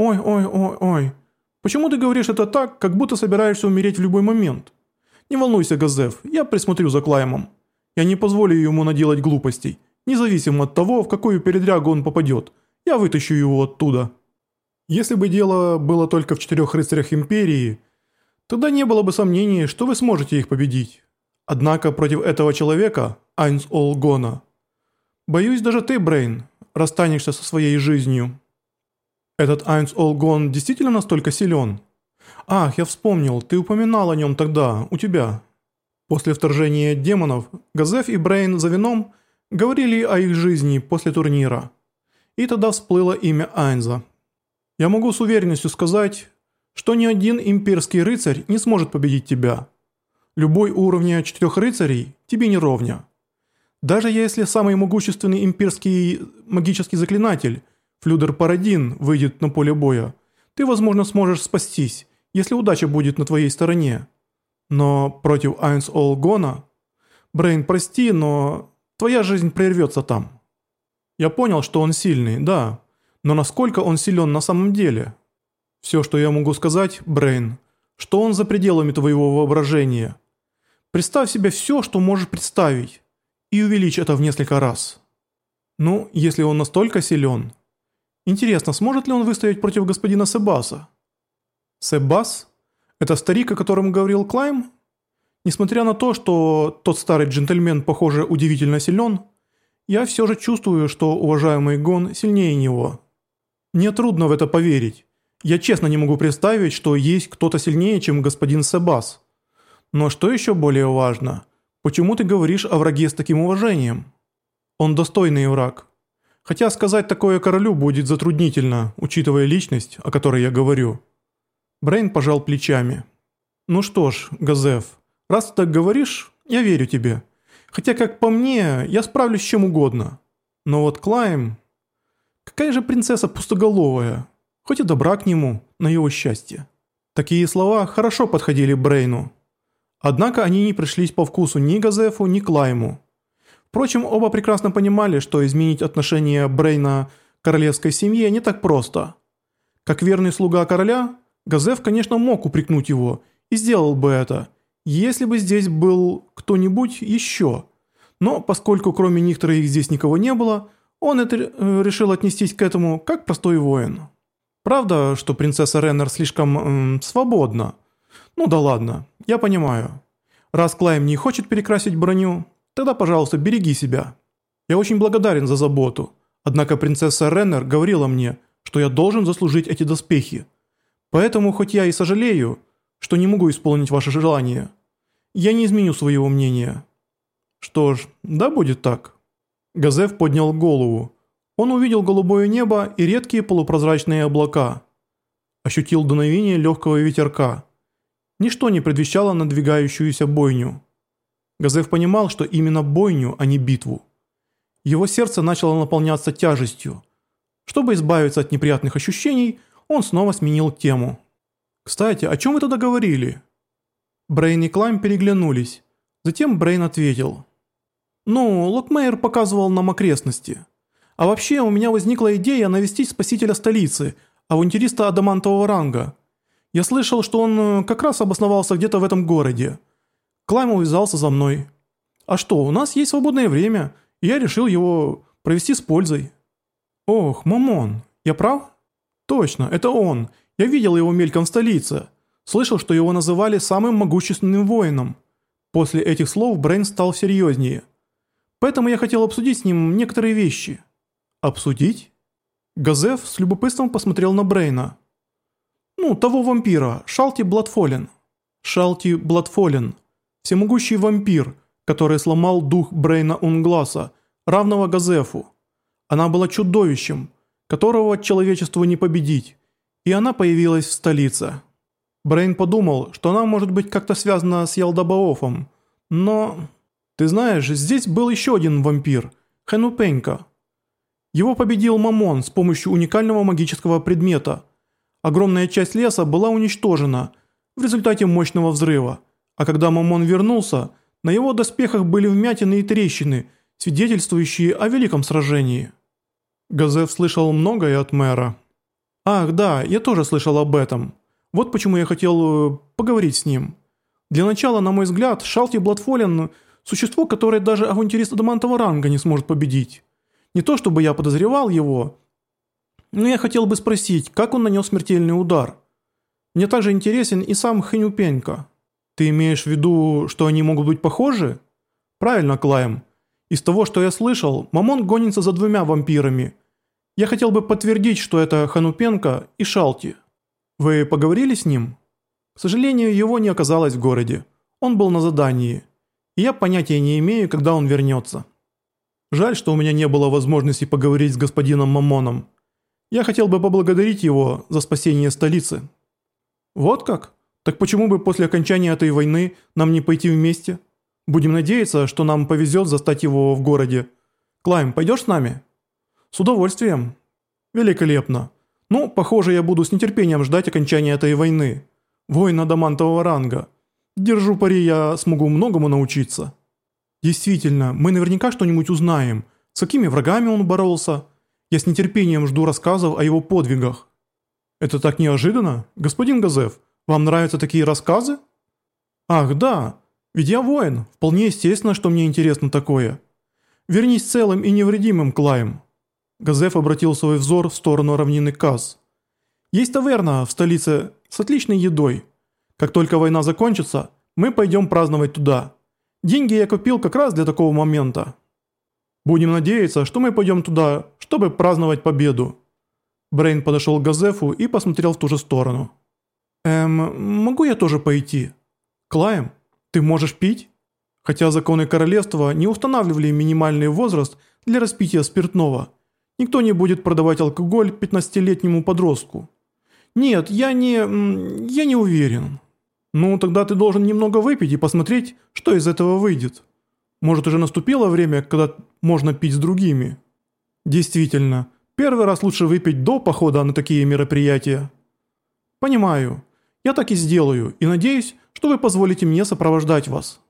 «Ой, ой, ой, ой. Почему ты говоришь это так, как будто собираешься умереть в любой момент? Не волнуйся, Газеф, я присмотрю за Клаймом. Я не позволю ему наделать глупостей, независимо от того, в какую передрягу он попадет. Я вытащу его оттуда». Если бы дело было только в четырех рыцарях Империи, тогда не было бы сомнений, что вы сможете их победить. Однако против этого человека, Айнс Олгона, боюсь даже ты, Брейн, расстанешься со своей жизнью. Этот Айнс Олгон действительно настолько силен? Ах, я вспомнил, ты упоминал о нем тогда, у тебя. После вторжения демонов, Газеф и Брейн за вином говорили о их жизни после турнира. И тогда всплыло имя Айнза. Я могу с уверенностью сказать, что ни один имперский рыцарь не сможет победить тебя. Любой уровня четырех рыцарей тебе не ровня. Даже если самый могущественный имперский магический заклинатель, Флюдер Парадин, выйдет на поле боя, ты, возможно, сможешь спастись, если удача будет на твоей стороне. Но против Айнс Олгона... Брейн, прости, но твоя жизнь прервется там. Я понял, что он сильный, да, но насколько он силен на самом деле? Все, что я могу сказать, Брейн, что он за пределами твоего воображения. Представь себе все, что можешь представить, и увеличь это в несколько раз. Ну, если он настолько силен. Интересно, сможет ли он выстоять против господина Себаса? Себас? Это старик, о котором говорил Клайм? Несмотря на то, что тот старый джентльмен, похоже, удивительно силен, я все же чувствую, что уважаемый Гон сильнее него. Мне трудно в это поверить. Я честно не могу представить, что есть кто-то сильнее, чем господин Себас. Но что еще более важно, почему ты говоришь о враге с таким уважением? Он достойный враг. Хотя сказать такое королю будет затруднительно, учитывая личность, о которой я говорю. Брейн пожал плечами. Ну что ж, Газеф, раз ты так говоришь, я верю тебе. Хотя, как по мне, я справлюсь с чем угодно. Но вот Клайм... Какая же принцесса пустоголовая, хоть и добра к нему, на его счастье. Такие слова хорошо подходили Брейну. Однако они не пришлись по вкусу ни Газефу, ни Клайму. Впрочем, оба прекрасно понимали, что изменить отношение Брейна к королевской семье не так просто. Как верный слуга короля, Газеф, конечно, мог упрекнуть его и сделал бы это, если бы здесь был кто-нибудь еще. Но поскольку кроме них троих здесь никого не было – он это э, решил отнестись к этому как простой воин. Правда, что принцесса Реннер слишком эм, свободна? Ну да ладно, я понимаю. Раз Клайм не хочет перекрасить броню, тогда, пожалуйста, береги себя. Я очень благодарен за заботу. Однако принцесса Реннер говорила мне, что я должен заслужить эти доспехи. Поэтому, хоть я и сожалею, что не могу исполнить ваше желание, я не изменю своего мнения. Что ж, да будет так». Газев поднял голову. Он увидел голубое небо и редкие полупрозрачные облака. Ощутил дуновение легкого ветерка. Ничто не предвещало надвигающуюся бойню. Газев понимал, что именно бойню, а не битву. Его сердце начало наполняться тяжестью. Чтобы избавиться от неприятных ощущений, он снова сменил тему. «Кстати, о чем вы тогда говорили?» Брейн и Клайм переглянулись. Затем Брейн ответил – ну, Локмейер показывал нам окрестности. А вообще, у меня возникла идея навестить спасителя столицы, авантюриста адамантового ранга. Я слышал, что он э, как раз обосновался где-то в этом городе. Клайм увязался за мной. А что, у нас есть свободное время, и я решил его провести с пользой. Ох, Мамон, я прав? Точно, это он. Я видел его мельком в столице. Слышал, что его называли самым могущественным воином. После этих слов Брейн стал серьезнее. Поэтому я хотел обсудить с ним некоторые вещи». «Обсудить?» Газеф с любопытством посмотрел на Брейна. «Ну, того вампира, Шалти Бладфолен». Шалти Бладфолен, всемогущий вампир, который сломал дух Брейна Унгласа, равного Газефу. Она была чудовищем, которого человечеству не победить, и она появилась в столице. Брейн подумал, что она может быть как-то связана с Ялдабаофом, но... Ты знаешь, здесь был еще один вампир, Хенупенька. Его победил Мамон с помощью уникального магического предмета. Огромная часть леса была уничтожена в результате мощного взрыва, а когда Мамон вернулся, на его доспехах были вмятины и трещины, свидетельствующие о великом сражении. Газев слышал многое от мэра. Ах, да, я тоже слышал об этом. Вот почему я хотел э, поговорить с ним. Для начала, на мой взгляд, Шалти Бладфолен – существо, которое даже авантюрист адамантового ранга не сможет победить. Не то чтобы я подозревал его, но я хотел бы спросить, как он нанес смертельный удар. Мне также интересен и сам Хэнюпенька. Ты имеешь в виду, что они могут быть похожи? Правильно, Клайм. Из того, что я слышал, Мамон гонится за двумя вампирами. Я хотел бы подтвердить, что это Ханупенко и Шалти. Вы поговорили с ним? К сожалению, его не оказалось в городе. Он был на задании. И я понятия не имею, когда он вернется. Жаль, что у меня не было возможности поговорить с господином Мамоном. Я хотел бы поблагодарить его за спасение столицы. Вот как? Так почему бы после окончания этой войны нам не пойти вместе? Будем надеяться, что нам повезет застать его в городе. Клайм, пойдешь с нами? С удовольствием. Великолепно. Ну, похоже, я буду с нетерпением ждать окончания этой войны. Война адамантового ранга. Держу пари, я смогу многому научиться. Действительно, мы наверняка что-нибудь узнаем. С какими врагами он боролся? Я с нетерпением жду рассказов о его подвигах. Это так неожиданно? Господин Газев, вам нравятся такие рассказы? Ах, да. Ведь я воин. Вполне естественно, что мне интересно такое. Вернись целым и невредимым, Клайм. Газеф обратил свой взор в сторону равнины Каз. Есть таверна в столице с отличной едой. Как только война закончится, мы пойдем праздновать туда. Деньги я купил как раз для такого момента. Будем надеяться, что мы пойдем туда, чтобы праздновать победу. Брейн подошел к Газефу и посмотрел в ту же сторону. «Эм, могу я тоже пойти?» «Клайм, ты можешь пить?» Хотя законы королевства не устанавливали минимальный возраст для распития спиртного, никто не будет продавать алкоголь 15-летнему подростку. «Нет, я не... я не уверен». «Ну, тогда ты должен немного выпить и посмотреть, что из этого выйдет. Может, уже наступило время, когда можно пить с другими?» «Действительно, первый раз лучше выпить до похода на такие мероприятия». «Понимаю. Я так и сделаю, и надеюсь, что вы позволите мне сопровождать вас».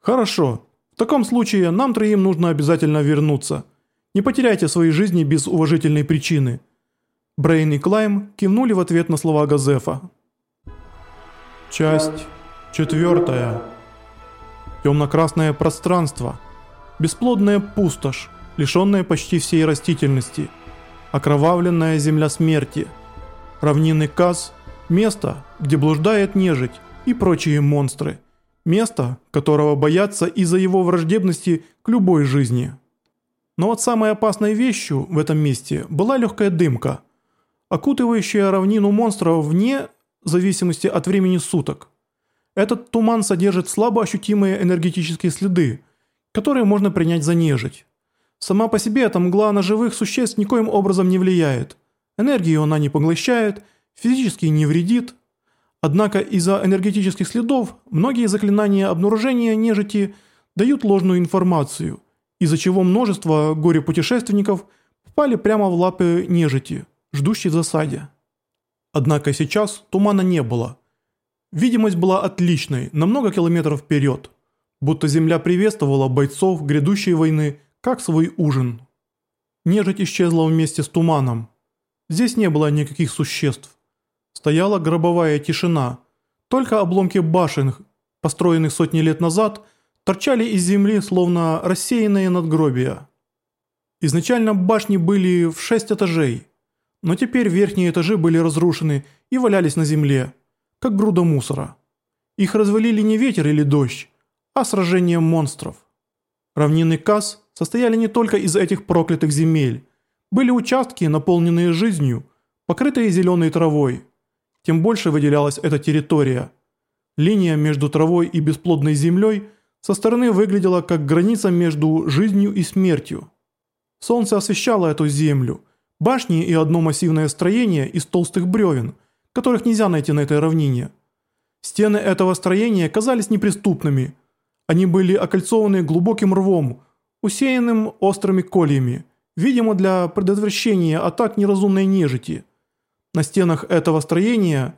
«Хорошо. В таком случае нам троим нужно обязательно вернуться. Не потеряйте своей жизни без уважительной причины». Брейн и Клайм кивнули в ответ на слова Газефа. Часть четвертая. Темно-красное пространство. Бесплодная пустошь, лишенная почти всей растительности. Окровавленная земля смерти. Равнины Каз – место, где блуждает нежить и прочие монстры. Место, которого боятся из-за его враждебности к любой жизни. Но вот самой опасной вещью в этом месте была легкая дымка, окутывающая равнину монстров вне зависимости от времени суток. Этот туман содержит слабо ощутимые энергетические следы, которые можно принять за нежить. Сама по себе эта мгла на живых существ никоим образом не влияет. Энергию она не поглощает, физически не вредит. Однако из-за энергетических следов многие заклинания обнаружения нежити дают ложную информацию, из-за чего множество горе-путешественников попали прямо в лапы нежити, ждущей в засаде. Однако сейчас тумана не было. Видимость была отличной, на много километров вперед, будто земля приветствовала бойцов грядущей войны как свой ужин. Нежить исчезла вместе с туманом. Здесь не было никаких существ. Стояла гробовая тишина. Только обломки башен, построенных сотни лет назад, торчали из земли, словно рассеянные надгробия. Изначально башни были в шесть этажей – но теперь верхние этажи были разрушены и валялись на земле, как груда мусора. Их развалили не ветер или дождь, а сражение монстров. Равнины Кас состояли не только из этих проклятых земель. Были участки, наполненные жизнью, покрытые зеленой травой. Тем больше выделялась эта территория. Линия между травой и бесплодной землей со стороны выглядела как граница между жизнью и смертью. Солнце освещало эту землю – Башни и одно массивное строение из толстых бревен, которых нельзя найти на этой равнине. Стены этого строения казались неприступными. Они были окольцованы глубоким рвом, усеянным острыми кольями, видимо для предотвращения атак неразумной нежити. На стенах этого строения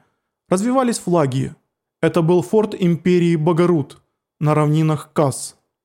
развивались флаги. Это был форт империи Багарут на равнинах Касс.